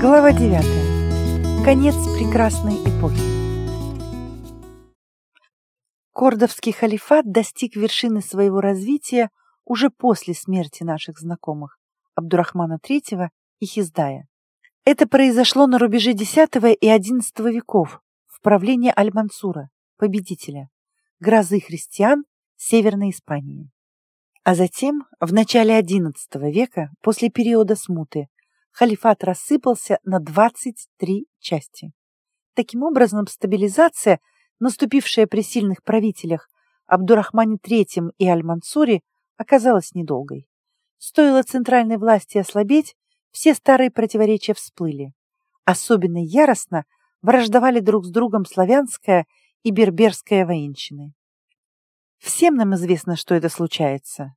Глава 9. Конец прекрасной эпохи. Кордовский халифат достиг вершины своего развития уже после смерти наших знакомых Абдурахмана III и Хиздая. Это произошло на рубеже X и XI веков в правлении Аль-Мансура, победителя, грозы христиан Северной Испании. А затем, в начале XI века, после периода смуты, халифат рассыпался на 23 части. Таким образом, стабилизация, наступившая при сильных правителях Абдурахмане III и Аль-Мансуре, оказалась недолгой. Стоило центральной власти ослабеть, все старые противоречия всплыли. Особенно яростно враждовали друг с другом славянская и берберская воинщины. Всем нам известно, что это случается.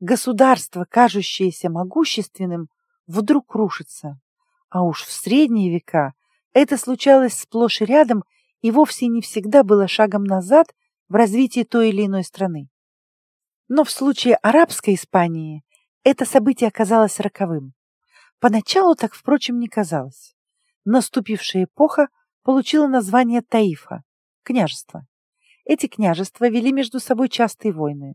Государство, кажущееся могущественным, вдруг рушится. А уж в средние века это случалось сплошь и рядом и вовсе не всегда было шагом назад в развитии той или иной страны. Но в случае арабской Испании это событие оказалось роковым. Поначалу так, впрочем, не казалось. Наступившая эпоха получила название Таифа – княжество. Эти княжества вели между собой частые войны,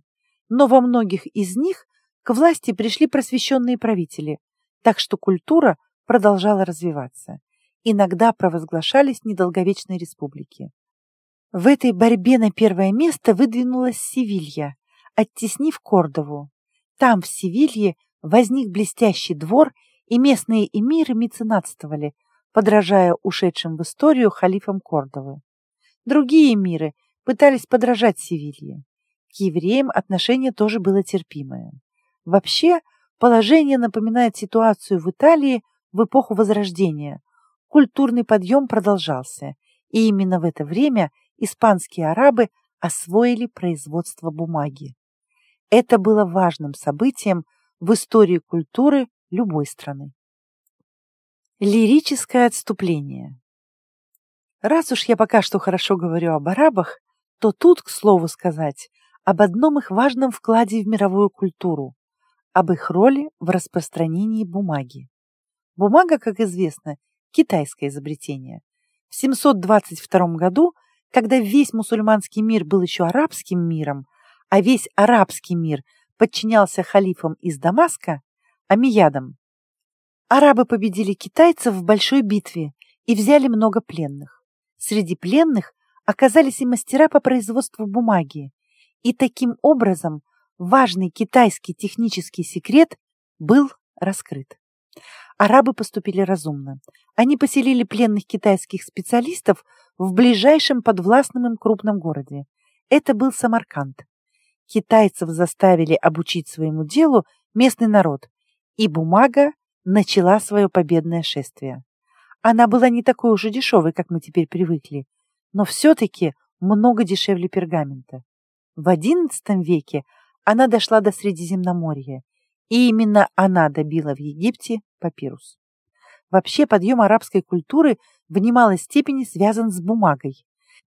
но во многих из них к власти пришли просвещенные правители, так что культура продолжала развиваться. Иногда провозглашались недолговечные республики. В этой борьбе на первое место выдвинулась Севилья, оттеснив Кордову. Там, в Севилье, возник блестящий двор, и местные эмиры меценатствовали, подражая ушедшим в историю халифам Кордовы. Другие эмиры пытались подражать Севилье. К евреям отношение тоже было терпимое. Вообще, положение напоминает ситуацию в Италии в эпоху Возрождения. Культурный подъем продолжался, и именно в это время испанские арабы освоили производство бумаги. Это было важным событием в истории культуры любой страны. Лирическое отступление. Раз уж я пока что хорошо говорю об арабах, то тут, к слову сказать, об одном их важном вкладе в мировую культуру, об их роли в распространении бумаги. Бумага, как известно, китайское изобретение. В 722 году, когда весь мусульманский мир был еще арабским миром, а весь арабский мир подчинялся халифам из Дамаска, Амиядам, арабы победили китайцев в большой битве и взяли много пленных. Среди пленных оказались и мастера по производству бумаги, и таким образом важный китайский технический секрет был раскрыт. Арабы поступили разумно. Они поселили пленных китайских специалистов в ближайшем подвластном им крупном городе. Это был Самарканд. Китайцев заставили обучить своему делу местный народ, и бумага начала свое победное шествие. Она была не такой уж и дешевой, как мы теперь привыкли, но все-таки много дешевле пергамента. В XI веке она дошла до Средиземноморья, и именно она добила в Египте папирус. Вообще подъем арабской культуры в немалой степени связан с бумагой.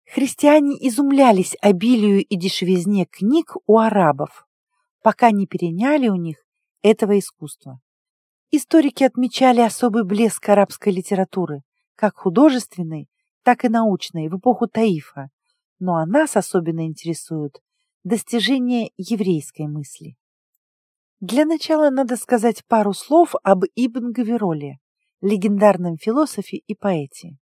Христиане изумлялись обилию и дешевизне книг у арабов, пока не переняли у них этого искусства. Историки отмечали особый блеск арабской литературы, как художественной, так и научной, в эпоху Таифа, но а нас особенно интересуют достижения еврейской мысли. Для начала надо сказать пару слов об Ибн Гавероле, легендарном философе и поэте.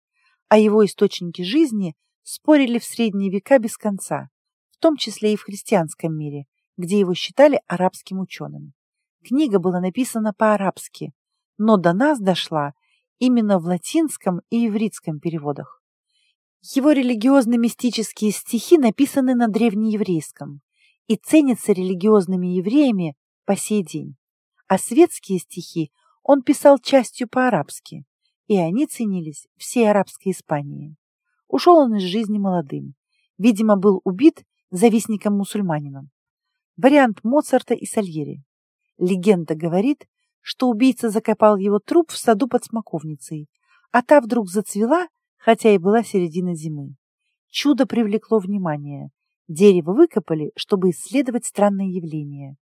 О его источнике жизни спорили в средние века без конца, в том числе и в христианском мире, где его считали арабским ученым. Книга была написана по-арабски, но до нас дошла именно в латинском и ивритском переводах. Его религиозно-мистические стихи написаны на древнееврейском и ценятся религиозными евреями по сей день. А светские стихи он писал частью по-арабски, и они ценились всей арабской Испании. Ушел он из жизни молодым. Видимо, был убит завистником-мусульманином. Вариант Моцарта и Сальери. Легенда говорит, что убийца закопал его труп в саду под смоковницей, а та вдруг зацвела хотя и была середина зимы. Чудо привлекло внимание. Дерево выкопали, чтобы исследовать странное явление.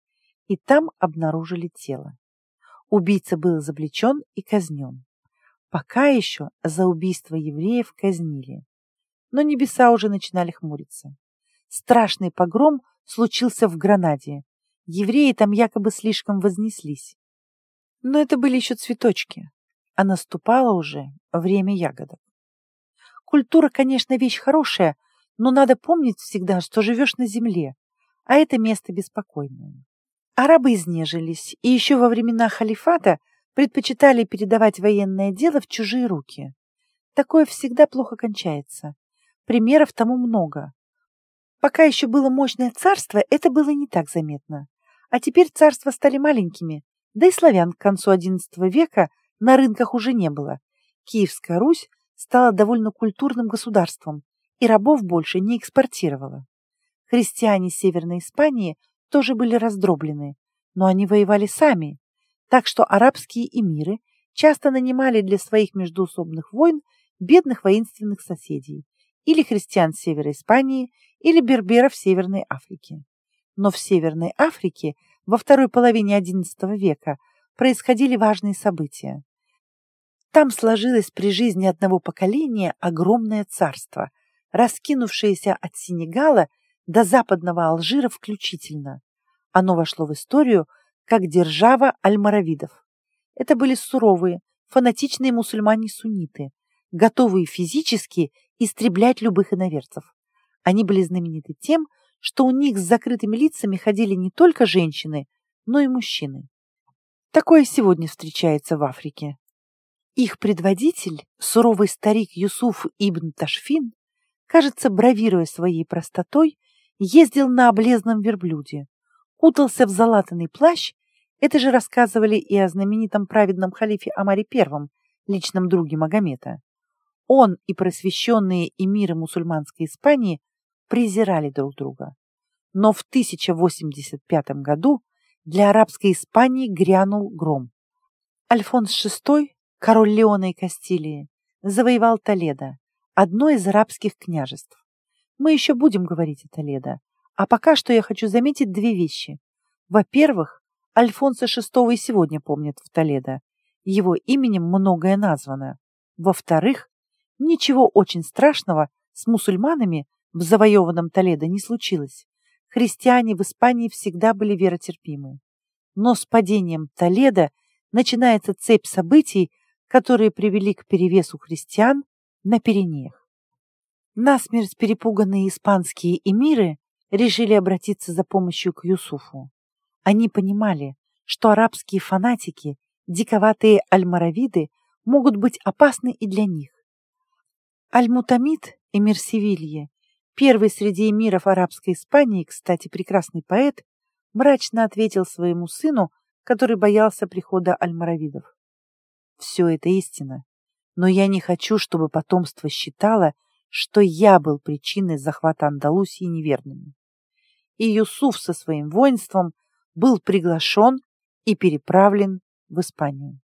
И там обнаружили тело. Убийца был изобличен и казнен. Пока еще за убийство евреев казнили. Но небеса уже начинали хмуриться. Страшный погром случился в Гранаде. Евреи там якобы слишком вознеслись. Но это были еще цветочки, а наступало уже время ягодок. Культура, конечно, вещь хорошая, но надо помнить всегда, что живешь на земле, а это место беспокойное. Арабы изнежились, и еще во времена халифата предпочитали передавать военное дело в чужие руки. Такое всегда плохо кончается. Примеров тому много. Пока еще было мощное царство, это было не так заметно. А теперь царства стали маленькими, да и славян к концу XI века на рынках уже не было. Киевская Русь стала довольно культурным государством и рабов больше не экспортировала. Христиане Северной Испании тоже были раздроблены, но они воевали сами, так что арабские эмиры часто нанимали для своих междуусобных войн бедных воинственных соседей, или христиан Севера Испании, или берберов Северной Африки. Но в Северной Африке во второй половине XI века происходили важные события. Там сложилось при жизни одного поколения огромное царство, раскинувшееся от Сенегала до западного Алжира включительно. Оно вошло в историю как держава альмаравидов. Это были суровые, фанатичные мусульмане-сунниты, готовые физически истреблять любых иноверцев. Они были знамениты тем, что у них с закрытыми лицами ходили не только женщины, но и мужчины. Такое сегодня встречается в Африке. Их предводитель, суровый старик Юсуф ибн Ташфин, кажется, бравируя своей простотой, ездил на облезном верблюде, кутался в залатанный плащ, это же рассказывали и о знаменитом праведном халифе Амаре I, личном друге Магомета. Он и просвещенные эмиры мусульманской Испании презирали друг друга. Но в 1085 году для арабской Испании грянул гром. Альфонс VI, король Леона и Кастилии, завоевал Толедо, одно из арабских княжеств. Мы еще будем говорить о Толедо, а пока что я хочу заметить две вещи. Во-первых, Альфонса VI и сегодня помнят в Толедо. Его именем многое названо. Во-вторых, ничего очень страшного с мусульманами в завоеванном Толедо не случилось. Христиане в Испании всегда были веротерпимы. Но с падением Толедо начинается цепь событий, которые привели к перевесу христиан на Пиренеях. Насмерть перепуганные испанские эмиры решили обратиться за помощью к Юсуфу. Они понимали, что арабские фанатики, диковатые альмаравиды, могут быть опасны и для них. Аль-Мутамид, эмир Севильи, Первый среди эмиров арабской Испании, кстати, прекрасный поэт, мрачно ответил своему сыну, который боялся прихода альмаравидов. Все это истина, но я не хочу, чтобы потомство считало, что я был причиной захвата Андалусии неверными. И Юсуф со своим воинством был приглашен и переправлен в Испанию.